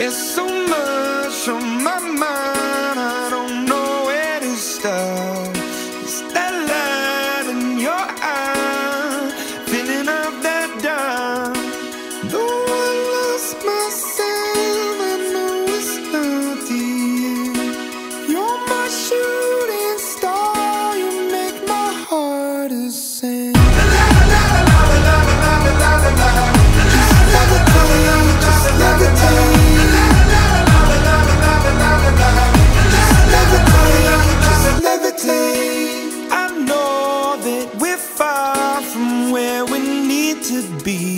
It's so much on my mind, I don't know where to start. be.